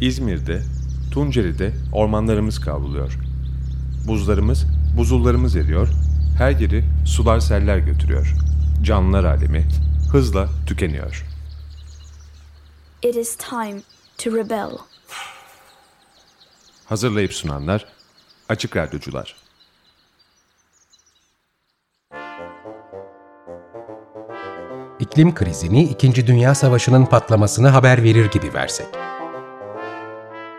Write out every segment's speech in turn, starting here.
İzmir'de, Tunceli'de ormanlarımız kavruluyor. Buzlarımız, buzullarımız eriyor, her yeri sular seller götürüyor. Canlılar alemi hızla tükeniyor. It is time to rebel. Hazırlayıp sunanlar Açık Radyocular. İklim krizini İkinci Dünya Savaşı'nın patlamasını haber verir gibi versek.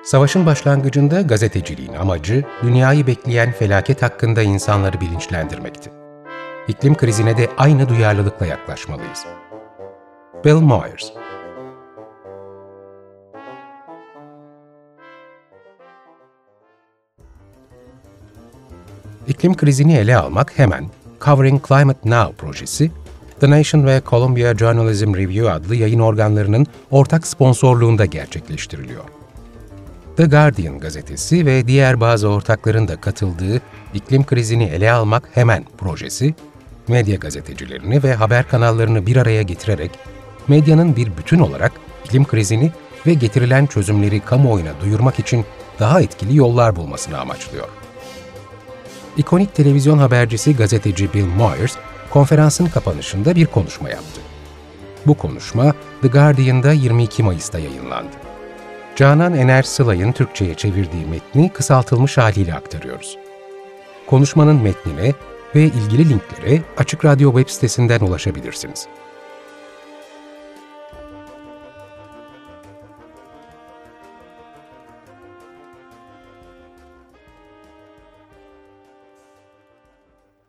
Savaşın başlangıcında gazeteciliğin amacı, dünyayı bekleyen felaket hakkında insanları bilinçlendirmekti. İklim krizine de aynı duyarlılıkla yaklaşmalıyız. Bill Moyers İklim krizini ele almak hemen Covering Climate Now projesi, The Nation ve Columbia Journalism Review adlı yayın organlarının ortak sponsorluğunda gerçekleştiriliyor. The Guardian gazetesi ve diğer bazı ortakların da katıldığı iklim krizini ele almak hemen projesi, medya gazetecilerini ve haber kanallarını bir araya getirerek medyanın bir bütün olarak iklim krizini ve getirilen çözümleri kamuoyuna duyurmak için daha etkili yollar bulmasını amaçlıyor. İkonik televizyon habercisi gazeteci Bill Moyers, konferansın kapanışında bir konuşma yaptı. Bu konuşma The Guardian'da 22 Mayıs'ta yayınlandı. Canan Ener Sılay'ın Türkçe'ye çevirdiği metni kısaltılmış haliyle aktarıyoruz. Konuşmanın metnine ve ilgili linklere Açık Radyo web sitesinden ulaşabilirsiniz.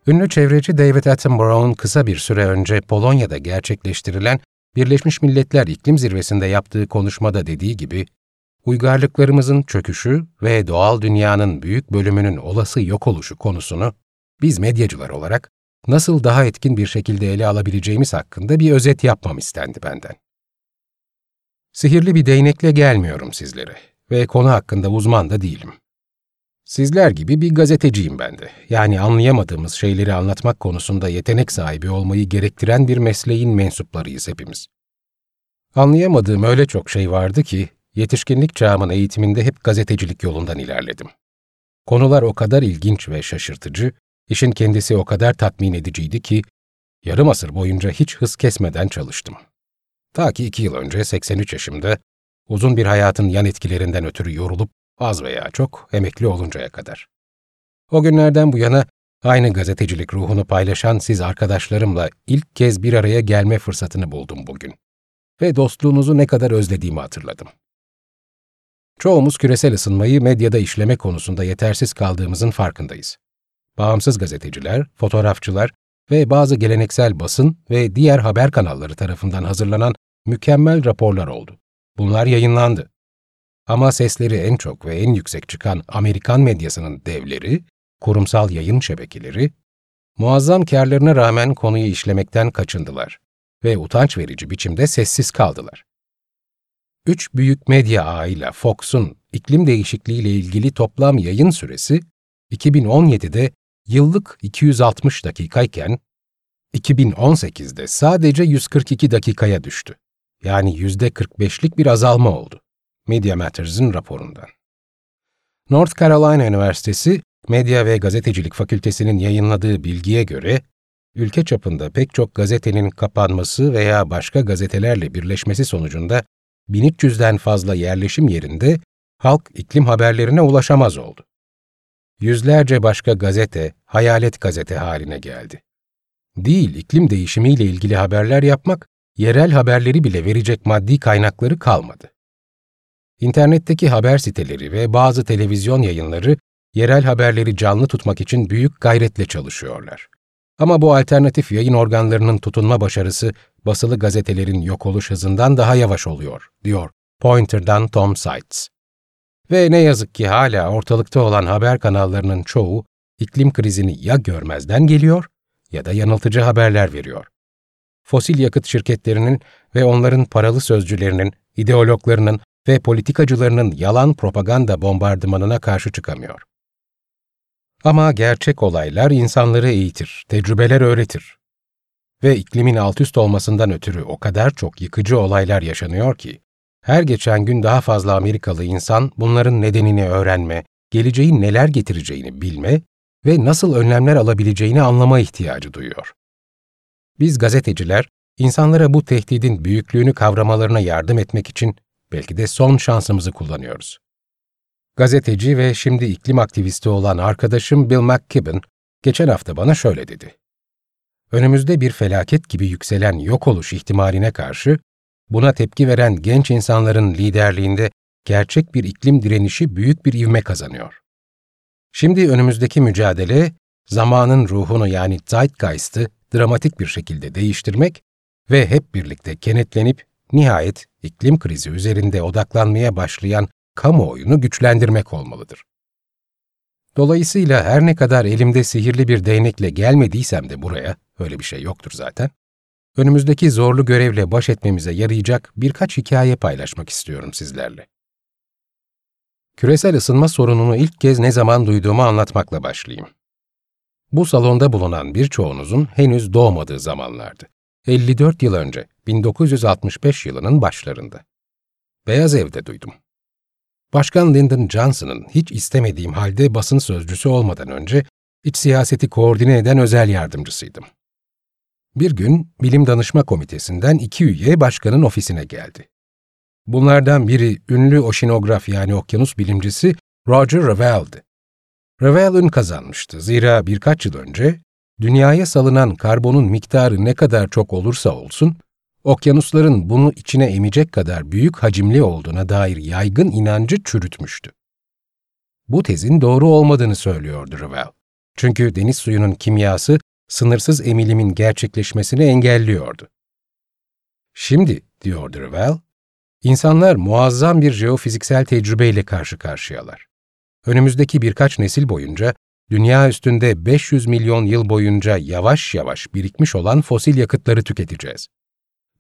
Ünlü çevreci David Attenborough'un kısa bir süre önce Polonya'da gerçekleştirilen Birleşmiş Milletler İklim Zirvesi'nde yaptığı konuşmada dediği gibi, uygarlıklarımızın çöküşü ve doğal dünyanın büyük bölümünün olası yok oluşu konusunu biz medyacılar olarak nasıl daha etkin bir şekilde ele alabileceğimiz hakkında bir özet yapmam istendi benden. Sihirli bir değnekle gelmiyorum sizlere ve konu hakkında uzman da değilim. Sizler gibi bir gazeteciyim ben de. Yani anlayamadığımız şeyleri anlatmak konusunda yetenek sahibi olmayı gerektiren bir mesleğin mensuplarıyız hepimiz. Anlayamadığım öyle çok şey vardı ki, yetişkinlik çağımın eğitiminde hep gazetecilik yolundan ilerledim. Konular o kadar ilginç ve şaşırtıcı, işin kendisi o kadar tatmin ediciydi ki, yarım asır boyunca hiç hız kesmeden çalıştım. Ta ki iki yıl önce 83 yaşımda, uzun bir hayatın yan etkilerinden ötürü yorulup az veya çok emekli oluncaya kadar. O günlerden bu yana aynı gazetecilik ruhunu paylaşan siz arkadaşlarımla ilk kez bir araya gelme fırsatını buldum bugün. Ve dostluğunuzu ne kadar özlediğimi hatırladım. Çoğumuz küresel ısınmayı medyada işleme konusunda yetersiz kaldığımızın farkındayız. Bağımsız gazeteciler, fotoğrafçılar ve bazı geleneksel basın ve diğer haber kanalları tarafından hazırlanan mükemmel raporlar oldu. Bunlar yayınlandı. Ama sesleri en çok ve en yüksek çıkan Amerikan medyasının devleri, kurumsal yayın şebekeleri, muazzam karlarına rağmen konuyu işlemekten kaçındılar ve utanç verici biçimde sessiz kaldılar. Üç büyük medya ağıyla Fox'un iklim değişikliğiyle ilgili toplam yayın süresi 2017'de yıllık 260 dakikayken 2018'de sadece 142 dakikaya düştü. Yani %45'lik bir azalma oldu. Media Matters'ın raporundan. North Carolina Üniversitesi Medya ve Gazetecilik Fakültesi'nin yayınladığı bilgiye göre, ülke çapında pek çok gazetenin kapanması veya başka gazetelerle birleşmesi sonucunda 1300'den fazla yerleşim yerinde halk iklim haberlerine ulaşamaz oldu. Yüzlerce başka gazete, hayalet gazete haline geldi. Değil iklim değişimiyle ilgili haberler yapmak, yerel haberleri bile verecek maddi kaynakları kalmadı. İnternetteki haber siteleri ve bazı televizyon yayınları yerel haberleri canlı tutmak için büyük gayretle çalışıyorlar. Ama bu alternatif yayın organlarının tutunma başarısı basılı gazetelerin yok oluş hızından daha yavaş oluyor, diyor Pointer'dan Tom Seitz. Ve ne yazık ki hala ortalıkta olan haber kanallarının çoğu iklim krizini ya görmezden geliyor ya da yanıltıcı haberler veriyor. Fosil yakıt şirketlerinin ve onların paralı sözcülerinin, ideologlarının ve politikacılarının yalan propaganda bombardımanına karşı çıkamıyor. Ama gerçek olaylar insanları eğitir, tecrübeler öğretir. Ve iklimin altüst olmasından ötürü o kadar çok yıkıcı olaylar yaşanıyor ki, her geçen gün daha fazla Amerikalı insan bunların nedenini öğrenme, geleceğin neler getireceğini bilme ve nasıl önlemler alabileceğini anlama ihtiyacı duyuyor. Biz gazeteciler, insanlara bu tehdidin büyüklüğünü kavramalarına yardım etmek için belki de son şansımızı kullanıyoruz. Gazeteci ve şimdi iklim aktivisti olan arkadaşım Bill McKibben geçen hafta bana şöyle dedi. Önümüzde bir felaket gibi yükselen yok oluş ihtimaline karşı buna tepki veren genç insanların liderliğinde gerçek bir iklim direnişi büyük bir ivme kazanıyor. Şimdi önümüzdeki mücadele, zamanın ruhunu yani zeitgeist'ı dramatik bir şekilde değiştirmek ve hep birlikte kenetlenip nihayet iklim krizi üzerinde odaklanmaya başlayan kamuoyunu güçlendirmek olmalıdır. Dolayısıyla her ne kadar elimde sihirli bir değnekle gelmediysem de buraya, öyle bir şey yoktur zaten, önümüzdeki zorlu görevle baş etmemize yarayacak birkaç hikaye paylaşmak istiyorum sizlerle. Küresel ısınma sorununu ilk kez ne zaman duyduğumu anlatmakla başlayayım. Bu salonda bulunan birçoğunuzun henüz doğmadığı zamanlardı. 54 yıl önce, 1965 yılının başlarında. Beyaz Ev'de duydum. Başkan Lyndon Johnson'ın hiç istemediğim halde basın sözcüsü olmadan önce iç siyaseti koordine eden özel yardımcısıydım. Bir gün bilim danışma komitesinden iki üye başkanın ofisine geldi. Bunlardan biri ünlü oşinograf yani okyanus bilimcisi Roger Revell'di. Revell ün kazanmıştı zira birkaç yıl önce dünyaya salınan karbonun miktarı ne kadar çok olursa olsun, okyanusların bunu içine emecek kadar büyük hacimli olduğuna dair yaygın inancı çürütmüştü. Bu tezin doğru olmadığını söylüyordu Revell. Çünkü deniz suyunun kimyası sınırsız emilimin gerçekleşmesini engelliyordu. Şimdi, diyordu Revell, insanlar muazzam bir jeofiziksel tecrübeyle karşı karşıyalar. Önümüzdeki birkaç nesil boyunca dünya üstünde 500 milyon yıl boyunca yavaş yavaş birikmiş olan fosil yakıtları tüketeceğiz.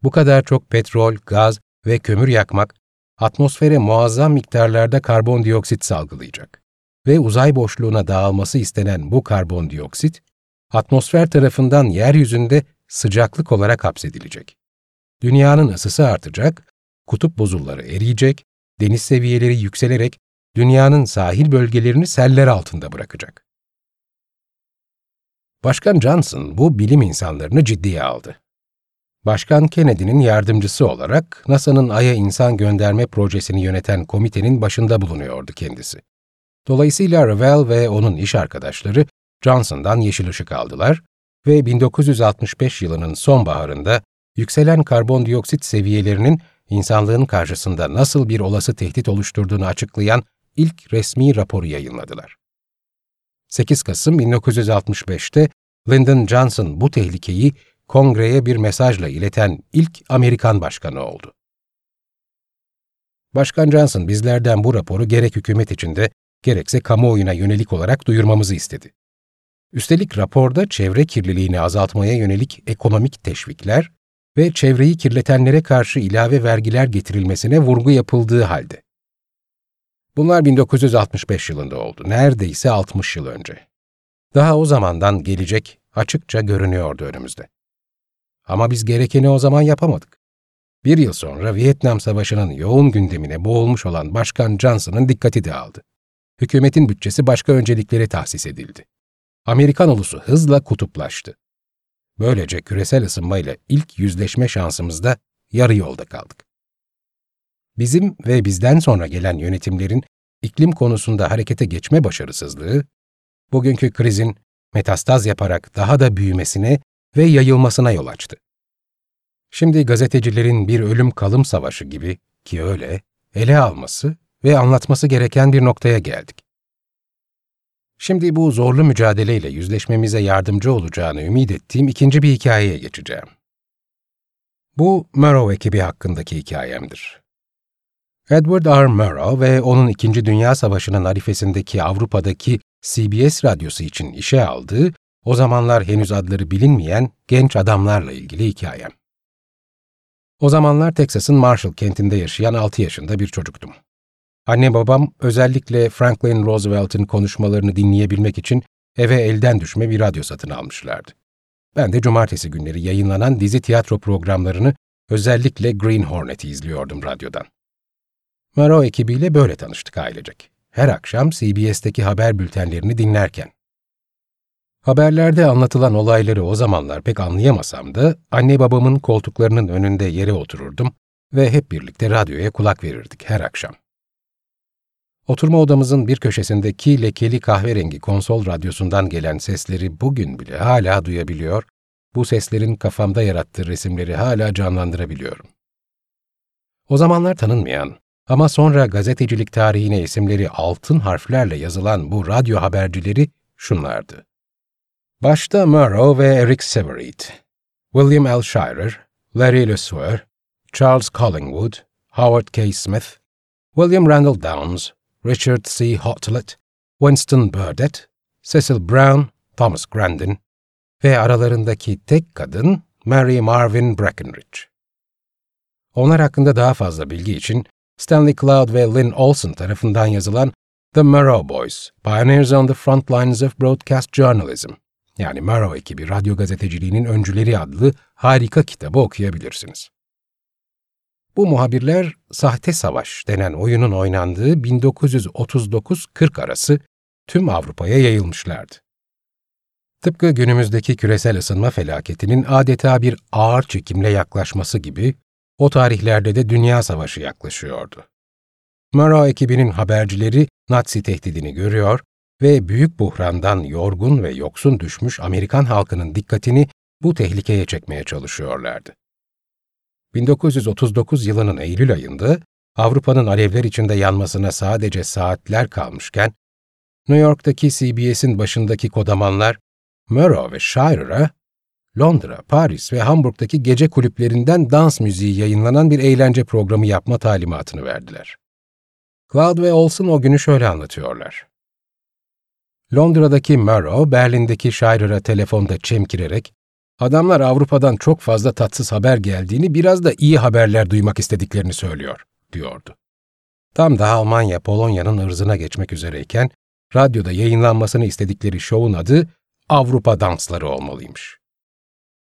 Bu kadar çok petrol, gaz ve kömür yakmak, atmosfere muazzam miktarlarda karbondioksit salgılayacak. Ve uzay boşluğuna dağılması istenen bu karbondioksit, atmosfer tarafından yeryüzünde sıcaklık olarak hapsedilecek. Dünyanın ısısı artacak, kutup buzulları eriyecek, deniz seviyeleri yükselerek dünyanın sahil bölgelerini seller altında bırakacak. Başkan Johnson bu bilim insanlarını ciddiye aldı. Başkan Kennedy'nin yardımcısı olarak NASA'nın Ay'a insan gönderme projesini yöneten komitenin başında bulunuyordu kendisi. Dolayısıyla Revell ve onun iş arkadaşları Johnson'dan yeşil ışık aldılar ve 1965 yılının sonbaharında yükselen karbondioksit seviyelerinin insanlığın karşısında nasıl bir olası tehdit oluşturduğunu açıklayan ilk resmi raporu yayınladılar. 8 Kasım 1965'te Lyndon Johnson bu tehlikeyi kongreye bir mesajla ileten ilk Amerikan başkanı oldu. Başkan Johnson bizlerden bu raporu gerek hükümet içinde gerekse kamuoyuna yönelik olarak duyurmamızı istedi. Üstelik raporda çevre kirliliğini azaltmaya yönelik ekonomik teşvikler ve çevreyi kirletenlere karşı ilave vergiler getirilmesine vurgu yapıldığı halde. Bunlar 1965 yılında oldu, neredeyse 60 yıl önce. Daha o zamandan gelecek açıkça görünüyordu önümüzde. Ama biz gerekeni o zaman yapamadık. Bir yıl sonra Vietnam Savaşı'nın yoğun gündemine boğulmuş olan Başkan Johnson'ın dikkati dağıldı. Hükümetin bütçesi başka önceliklere tahsis edildi. Amerikan ulusu hızla kutuplaştı. Böylece küresel ısınmayla ilk yüzleşme şansımızda yarı yolda kaldık. Bizim ve bizden sonra gelen yönetimlerin iklim konusunda harekete geçme başarısızlığı, bugünkü krizin metastaz yaparak daha da büyümesine ve yayılmasına yol açtı. Şimdi gazetecilerin bir ölüm kalım savaşı gibi ki öyle ele alması ve anlatması gereken bir noktaya geldik. Şimdi bu zorlu mücadeleyle yüzleşmemize yardımcı olacağını ümit ettiğim ikinci bir hikayeye geçeceğim. Bu Murrow ekibi hakkındaki hikayemdir. Edward R. Murrow ve onun İkinci Dünya Savaşı'nın arifesindeki Avrupa'daki CBS radyosu için işe aldığı, o zamanlar henüz adları bilinmeyen genç adamlarla ilgili hikayem. O zamanlar Texas'ın Marshall kentinde yaşayan 6 yaşında bir çocuktum. Anne babam özellikle Franklin Roosevelt'in konuşmalarını dinleyebilmek için eve elden düşme bir radyo satın almışlardı. Ben de cumartesi günleri yayınlanan dizi tiyatro programlarını özellikle Green Hornet'i izliyordum radyodan. Maro ekibiyle böyle tanıştık ailecek. Her akşam CBS'teki haber bültenlerini dinlerken. Haberlerde anlatılan olayları o zamanlar pek anlayamasam da anne babamın koltuklarının önünde yere otururdum ve hep birlikte radyoya kulak verirdik her akşam. Oturma odamızın bir köşesindeki lekeli kahverengi konsol radyosundan gelen sesleri bugün bile hala duyabiliyor, bu seslerin kafamda yarattığı resimleri hala canlandırabiliyorum. O zamanlar tanınmayan ama sonra gazetecilik tarihine isimleri altın harflerle yazılan bu radyo habercileri şunlardı. Başta Murrow ve Eric Severeid, William L. Shirer, Larry LeSueur, Charles Collingwood, Howard K. Smith, William Randall Downs, Richard C. Hotlett, Winston Burdett, Cecil Brown, Thomas Grandin ve aralarındaki tek kadın Mary Marvin Breckenridge. Onlar hakkında daha fazla bilgi için Stanley Cloud ve Lynn Olson tarafından yazılan The Murrow Boys, Pioneers on the Front Lines of Broadcast Journalism, yani Murrow ekibi radyo gazeteciliğinin öncüleri adlı harika kitabı okuyabilirsiniz. Bu muhabirler Sahte Savaş denen oyunun oynandığı 1939-40 arası tüm Avrupa'ya yayılmışlardı. Tıpkı günümüzdeki küresel ısınma felaketinin adeta bir ağır çekimle yaklaşması gibi o tarihlerde de Dünya Savaşı yaklaşıyordu. Murrow ekibinin habercileri Nazi tehdidini görüyor ve büyük buhrandan yorgun ve yoksun düşmüş Amerikan halkının dikkatini bu tehlikeye çekmeye çalışıyorlardı. 1939 yılının Eylül ayında Avrupa'nın alevler içinde yanmasına sadece saatler kalmışken, New York'taki CBS'in başındaki kodamanlar Murrow ve Shirer'a Londra, Paris ve Hamburg'daki gece kulüplerinden dans müziği yayınlanan bir eğlence programı yapma talimatını verdiler. Cloud ve Olson o günü şöyle anlatıyorlar. Londra'daki Murrow, Berlin'deki Shirer'a telefonda çemkirerek, adamlar Avrupa'dan çok fazla tatsız haber geldiğini, biraz da iyi haberler duymak istediklerini söylüyor, diyordu. Tam da Almanya, Polonya'nın ırzına geçmek üzereyken, radyoda yayınlanmasını istedikleri şovun adı Avrupa Dansları olmalıymış.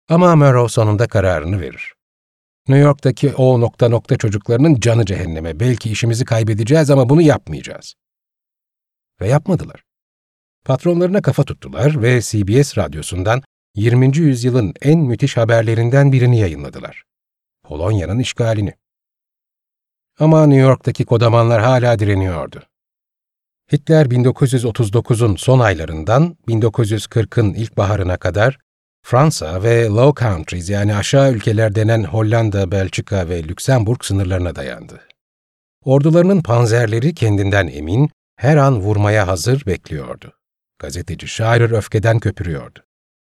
Ama Murrow sonunda kararını verir. New York'taki o nokta nokta çocuklarının canı cehenneme, belki işimizi kaybedeceğiz ama bunu yapmayacağız. Ve yapmadılar. Patronlarına kafa tuttular ve CBS radyosundan 20. yüzyılın en müthiş haberlerinden birini yayınladılar. Polonya'nın işgalini. Ama New York'taki kodamanlar hala direniyordu. Hitler 1939'un son aylarından 1940'ın ilkbaharına kadar Fransa ve Low Countries yani aşağı ülkeler denen Hollanda, Belçika ve Lüksemburg sınırlarına dayandı. Ordularının panzerleri kendinden emin, her an vurmaya hazır bekliyordu. Gazeteci Şairer öfkeden köpürüyordu.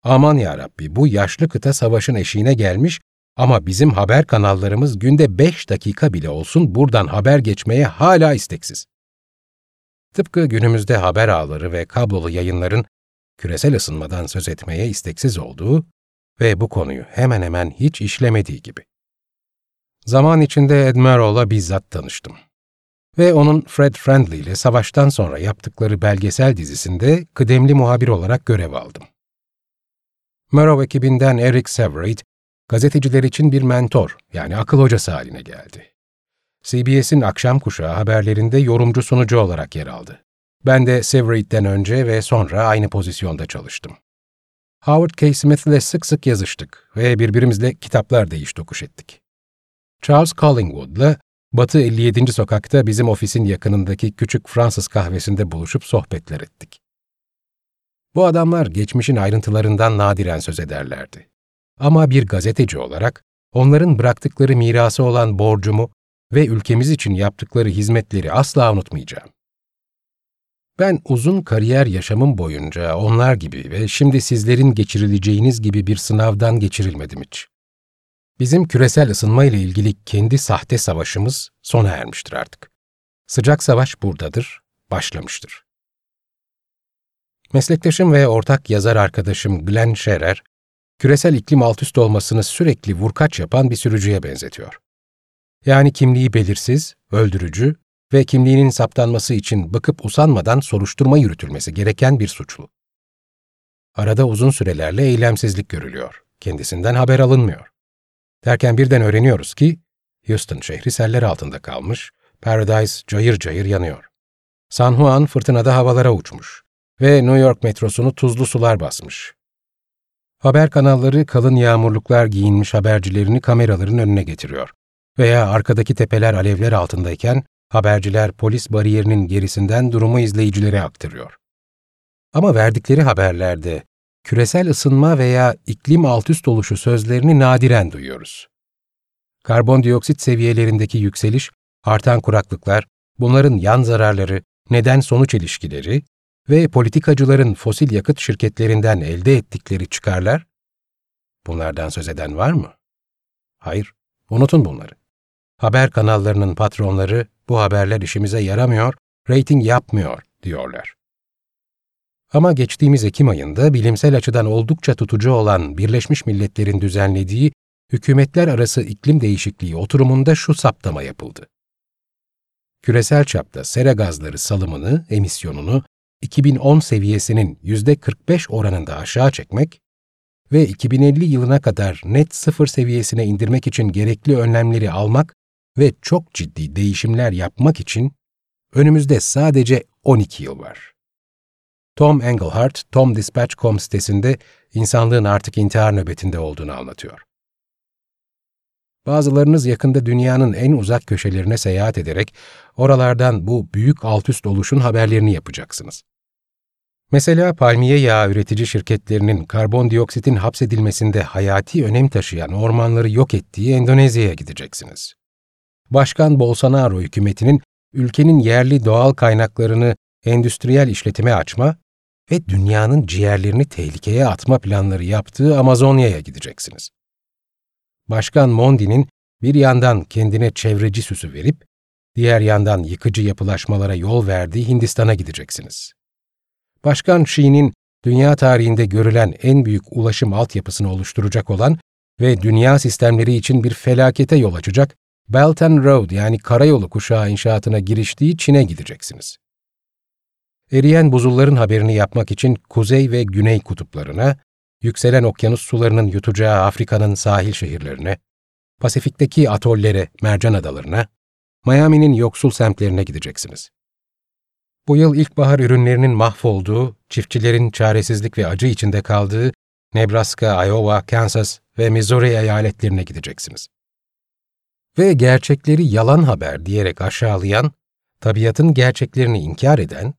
Aman yarabbi bu yaşlı kıta savaşın eşiğine gelmiş ama bizim haber kanallarımız günde beş dakika bile olsun buradan haber geçmeye hala isteksiz. Tıpkı günümüzde haber ağları ve kablolu yayınların küresel ısınmadan söz etmeye isteksiz olduğu ve bu konuyu hemen hemen hiç işlemediği gibi. Zaman içinde Admiral'la bizzat tanıştım. Ve onun Fred Friendly ile savaştan sonra yaptıkları belgesel dizisinde kıdemli muhabir olarak görev aldım. Murrow ekibinden Eric Severeid, gazeteciler için bir mentor, yani akıl hocası haline geldi. CBS'in akşam kuşağı haberlerinde yorumcu sunucu olarak yer aldı. Ben de Severeid'den önce ve sonra aynı pozisyonda çalıştım. Howard K. Smith ile sık sık yazıştık ve birbirimizle kitaplar değiş tokuş ettik. Charles Collingwood'la Batı 57. sokakta bizim ofisin yakınındaki küçük Fransız kahvesinde buluşup sohbetler ettik. Bu adamlar geçmişin ayrıntılarından nadiren söz ederlerdi. Ama bir gazeteci olarak onların bıraktıkları mirası olan borcumu ve ülkemiz için yaptıkları hizmetleri asla unutmayacağım. Ben uzun kariyer yaşamım boyunca onlar gibi ve şimdi sizlerin geçirileceğiniz gibi bir sınavdan geçirilmedim hiç. Bizim küresel ısınma ile ilgili kendi sahte savaşımız sona ermiştir artık. Sıcak savaş buradadır, başlamıştır. Meslektaşım ve ortak yazar arkadaşım Glenn Scherer, küresel iklim altüst olmasını sürekli vurkaç yapan bir sürücüye benzetiyor. Yani kimliği belirsiz, öldürücü ve kimliğinin saptanması için bakıp usanmadan soruşturma yürütülmesi gereken bir suçlu. Arada uzun sürelerle eylemsizlik görülüyor. Kendisinden haber alınmıyor. Derken birden öğreniyoruz ki Houston şehri seller altında kalmış, Paradise cayır cayır yanıyor. San Juan fırtınada havalara uçmuş ve New York metrosunu tuzlu sular basmış. Haber kanalları kalın yağmurluklar giyinmiş habercilerini kameraların önüne getiriyor. Veya arkadaki tepeler alevler altındayken haberciler polis bariyerinin gerisinden durumu izleyicilere aktarıyor. Ama verdikleri haberlerde küresel ısınma veya iklim altüst oluşu sözlerini nadiren duyuyoruz. Karbondioksit seviyelerindeki yükseliş, artan kuraklıklar, bunların yan zararları, neden-sonuç ilişkileri ve politikacıların fosil yakıt şirketlerinden elde ettikleri çıkarlar, bunlardan söz eden var mı? Hayır, unutun bunları. Haber kanallarının patronları bu haberler işimize yaramıyor, reyting yapmıyor diyorlar. Ama geçtiğimiz Ekim ayında bilimsel açıdan oldukça tutucu olan Birleşmiş Milletler'in düzenlediği hükümetler arası iklim değişikliği oturumunda şu saptama yapıldı. Küresel çapta sera gazları salımını, emisyonunu 2010 seviyesinin %45 oranında aşağı çekmek ve 2050 yılına kadar net sıfır seviyesine indirmek için gerekli önlemleri almak ve çok ciddi değişimler yapmak için önümüzde sadece 12 yıl var. Tom Engelhardt, TomDispatch.com sitesinde insanlığın artık intihar nöbetinde olduğunu anlatıyor. Bazılarınız yakında dünyanın en uzak köşelerine seyahat ederek oralardan bu büyük altüst oluşun haberlerini yapacaksınız. Mesela palmiye yağı üretici şirketlerinin karbondioksitin hapsedilmesinde hayati önem taşıyan ormanları yok ettiği Endonezya'ya gideceksiniz. Başkan Bolsonaro hükümetinin ülkenin yerli doğal kaynaklarını endüstriyel işletime açma ve dünyanın ciğerlerini tehlikeye atma planları yaptığı Amazonya'ya gideceksiniz. Başkan Mondi'nin bir yandan kendine çevreci süsü verip, diğer yandan yıkıcı yapılaşmalara yol verdiği Hindistan'a gideceksiniz. Başkan Xi'nin dünya tarihinde görülen en büyük ulaşım altyapısını oluşturacak olan ve dünya sistemleri için bir felakete yol açacak Belt and Road yani karayolu kuşağı inşaatına giriştiği Çin'e gideceksiniz. Eriyen buzulların haberini yapmak için kuzey ve güney kutuplarına, yükselen okyanus sularının yutacağı Afrika'nın sahil şehirlerine, Pasifik'teki atollere, mercan adalarına, Miami'nin yoksul semtlerine gideceksiniz. Bu yıl ilkbahar ürünlerinin mahvolduğu, çiftçilerin çaresizlik ve acı içinde kaldığı Nebraska, Iowa, Kansas ve Missouri eyaletlerine gideceksiniz. Ve gerçekleri yalan haber diyerek aşağılayan, tabiatın gerçeklerini inkar eden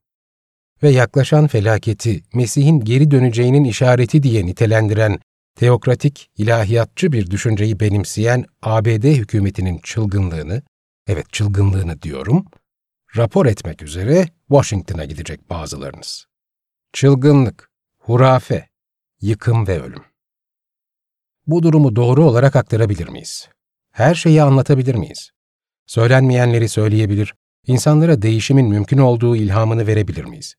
ve yaklaşan felaketi Mesih'in geri döneceğinin işareti diye nitelendiren teokratik, ilahiyatçı bir düşünceyi benimseyen ABD hükümetinin çılgınlığını, evet çılgınlığını diyorum, rapor etmek üzere Washington'a gidecek bazılarınız. Çılgınlık, hurafe, yıkım ve ölüm. Bu durumu doğru olarak aktarabilir miyiz? Her şeyi anlatabilir miyiz? Söylenmeyenleri söyleyebilir, insanlara değişimin mümkün olduğu ilhamını verebilir miyiz?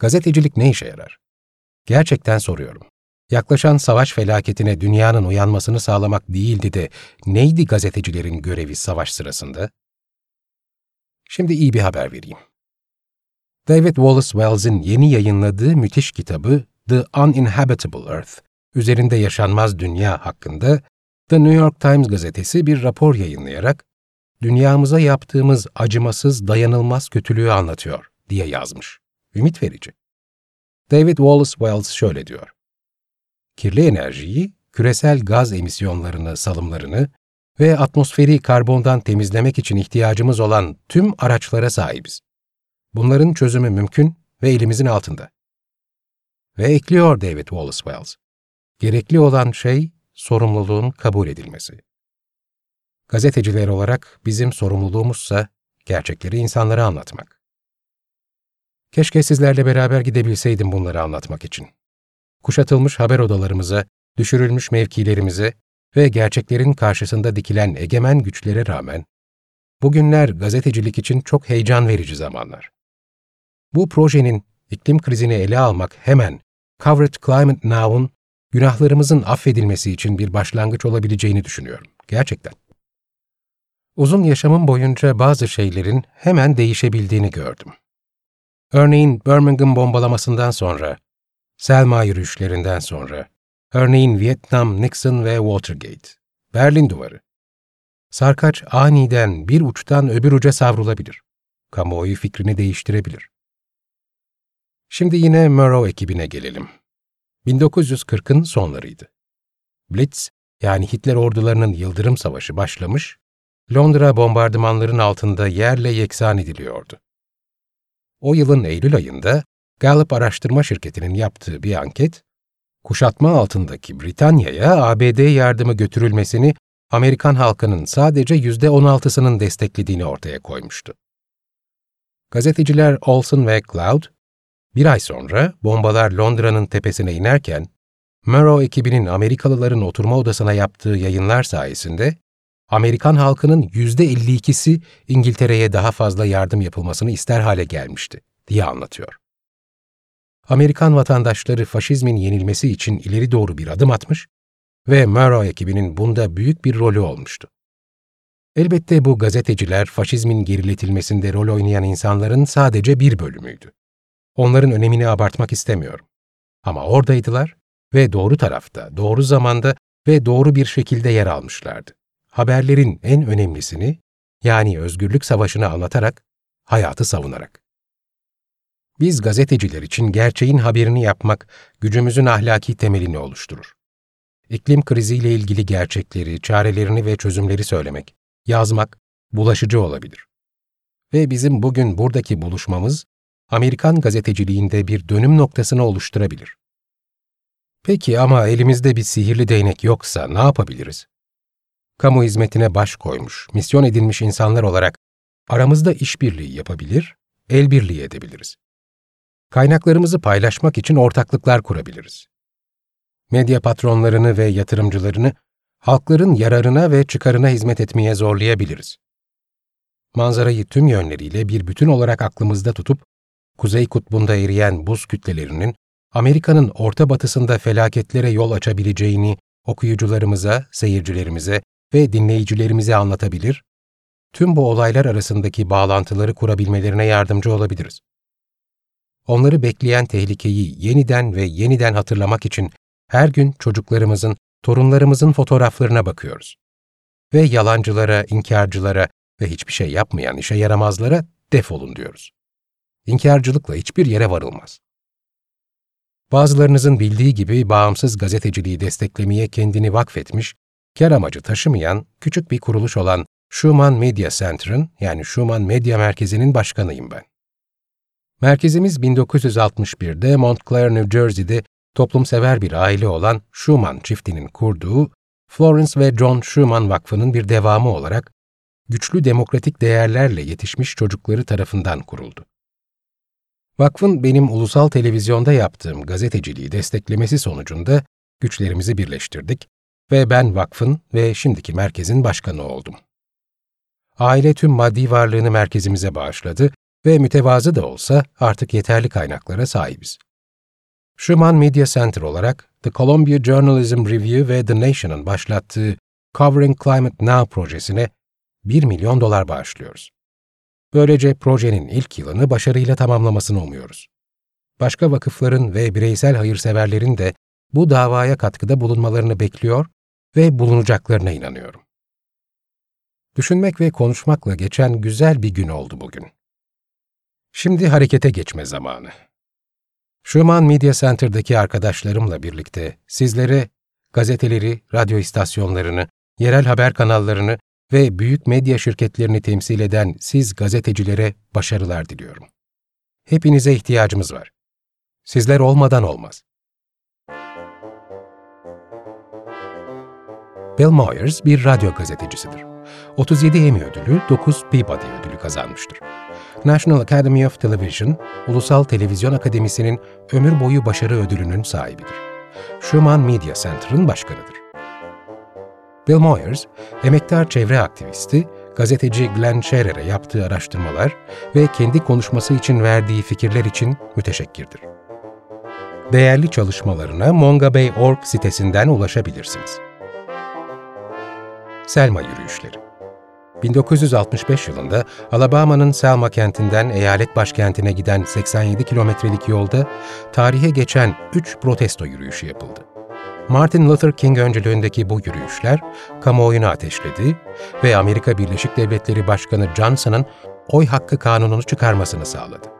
Gazetecilik ne işe yarar? Gerçekten soruyorum. Yaklaşan savaş felaketine dünyanın uyanmasını sağlamak değildi de neydi gazetecilerin görevi savaş sırasında? Şimdi iyi bir haber vereyim. David Wallace Wells'in yeni yayınladığı müthiş kitabı The Uninhabitable Earth, üzerinde yaşanmaz dünya hakkında The New York Times gazetesi bir rapor yayınlayarak dünyamıza yaptığımız acımasız, dayanılmaz kötülüğü anlatıyor diye yazmış. Ümit verici. David Wallace Wells şöyle diyor. Kirli enerjiyi, küresel gaz emisyonlarını, salımlarını ve atmosferi karbondan temizlemek için ihtiyacımız olan tüm araçlara sahibiz. Bunların çözümü mümkün ve elimizin altında. Ve ekliyor David Wallace Wells. Gerekli olan şey sorumluluğun kabul edilmesi. Gazeteciler olarak bizim sorumluluğumuzsa gerçekleri insanlara anlatmak. Keşke sizlerle beraber gidebilseydim bunları anlatmak için. Kuşatılmış haber odalarımıza, düşürülmüş mevkilerimize, ve gerçeklerin karşısında dikilen egemen güçlere rağmen, bugünler gazetecilik için çok heyecan verici zamanlar. Bu projenin iklim krizini ele almak hemen Covered Climate Now'un günahlarımızın affedilmesi için bir başlangıç olabileceğini düşünüyorum. Gerçekten. Uzun yaşamım boyunca bazı şeylerin hemen değişebildiğini gördüm. Örneğin Birmingham bombalamasından sonra, Selma yürüyüşlerinden sonra, örneğin Vietnam, Nixon ve Watergate, Berlin Duvarı. Sarkaç aniden bir uçtan öbür uca savrulabilir. Kamuoyu fikrini değiştirebilir. Şimdi yine Murrow ekibine gelelim. 1940'ın sonlarıydı. Blitz, yani Hitler ordularının Yıldırım Savaşı başlamış, Londra bombardımanların altında yerle yeksan ediliyordu. O yılın Eylül ayında Gallup Araştırma Şirketi'nin yaptığı bir anket, kuşatma altındaki Britanya'ya ABD yardımı götürülmesini Amerikan halkının sadece yüzde 16'sının desteklediğini ortaya koymuştu. Gazeteciler Olson ve Cloud, bir ay sonra bombalar Londra'nın tepesine inerken, Murrow ekibinin Amerikalıların oturma odasına yaptığı yayınlar sayesinde Amerikan halkının yüzde 52'si İngiltere'ye daha fazla yardım yapılmasını ister hale gelmişti, diye anlatıyor. Amerikan vatandaşları faşizmin yenilmesi için ileri doğru bir adım atmış ve Murrow ekibinin bunda büyük bir rolü olmuştu. Elbette bu gazeteciler faşizmin geriletilmesinde rol oynayan insanların sadece bir bölümüydü. Onların önemini abartmak istemiyorum. Ama oradaydılar ve doğru tarafta, doğru zamanda ve doğru bir şekilde yer almışlardı. Haberlerin en önemlisini, yani özgürlük savaşını anlatarak, hayatı savunarak. Biz gazeteciler için gerçeğin haberini yapmak gücümüzün ahlaki temelini oluşturur. İklim kriziyle ilgili gerçekleri, çarelerini ve çözümleri söylemek, yazmak bulaşıcı olabilir. Ve bizim bugün buradaki buluşmamız Amerikan gazeteciliğinde bir dönüm noktasını oluşturabilir. Peki ama elimizde bir sihirli değnek yoksa ne yapabiliriz? Kamu hizmetine baş koymuş, misyon edilmiş insanlar olarak aramızda işbirliği yapabilir, el birliği edebiliriz. Kaynaklarımızı paylaşmak için ortaklıklar kurabiliriz. Medya patronlarını ve yatırımcılarını halkların yararına ve çıkarına hizmet etmeye zorlayabiliriz. Manzarayı tüm yönleriyle bir bütün olarak aklımızda tutup Kuzey Kutbu'nda eriyen buz kütlelerinin Amerika'nın orta batısında felaketlere yol açabileceğini okuyucularımıza, seyircilerimize ve dinleyicilerimize anlatabilir, tüm bu olaylar arasındaki bağlantıları kurabilmelerine yardımcı olabiliriz. Onları bekleyen tehlikeyi yeniden ve yeniden hatırlamak için her gün çocuklarımızın, torunlarımızın fotoğraflarına bakıyoruz. Ve yalancılara, inkarcılara ve hiçbir şey yapmayan işe yaramazlara defolun diyoruz. İnkarcılıkla hiçbir yere varılmaz. Bazılarınızın bildiği gibi bağımsız gazeteciliği desteklemeye kendini vakfetmiş, kar amacı taşımayan küçük bir kuruluş olan Schumann Media Center'ın yani Schumann Medya Merkezi'nin başkanıyım ben. Merkezimiz 1961'de Montclair, New Jersey'de toplumsever bir aile olan Schumann çiftinin kurduğu Florence ve John Schumann Vakfı'nın bir devamı olarak güçlü demokratik değerlerle yetişmiş çocukları tarafından kuruldu. Vakfın benim ulusal televizyonda yaptığım gazeteciliği desteklemesi sonucunda güçlerimizi birleştirdik ve ben vakfın ve şimdiki merkezin başkanı oldum. Aile tüm maddi varlığını merkezimize bağışladı ve mütevazı da olsa artık yeterli kaynaklara sahibiz. Schumann Media Center olarak The Columbia Journalism Review ve The Nation'ın başlattığı Covering Climate Now projesine 1 milyon dolar bağışlıyoruz. Böylece projenin ilk yılını başarıyla tamamlamasını umuyoruz. Başka vakıfların ve bireysel hayırseverlerin de bu davaya katkıda bulunmalarını bekliyor ve bulunacaklarına inanıyorum. Düşünmek ve konuşmakla geçen güzel bir gün oldu bugün. Şimdi harekete geçme zamanı. Schumann Media Center'daki arkadaşlarımla birlikte sizlere gazeteleri, radyo istasyonlarını, yerel haber kanallarını ve büyük medya şirketlerini temsil eden siz gazetecilere başarılar diliyorum. Hepinize ihtiyacımız var. Sizler olmadan olmaz. Bill Moyers bir radyo gazetecisidir. 37 Emmy ödülü, 9 Peabody ödülü kazanmıştır. National Academy of Television, Ulusal Televizyon Akademisi'nin ömür boyu başarı ödülünün sahibidir. Schumann Media Center'ın başkanıdır. Bill Moyers, emektar çevre aktivisti, gazeteci Glenn Scherer'e yaptığı araştırmalar ve kendi konuşması için verdiği fikirler için müteşekkirdir. Değerli çalışmalarına mongabay.org sitesinden ulaşabilirsiniz. Selma Yürüyüşleri 1965 yılında Alabama'nın Selma kentinden eyalet başkentine giden 87 kilometrelik yolda tarihe geçen 3 protesto yürüyüşü yapıldı. Martin Luther King öncülüğündeki bu yürüyüşler kamuoyunu ateşledi ve Amerika Birleşik Devletleri Başkanı Johnson'ın oy hakkı kanununu çıkarmasını sağladı.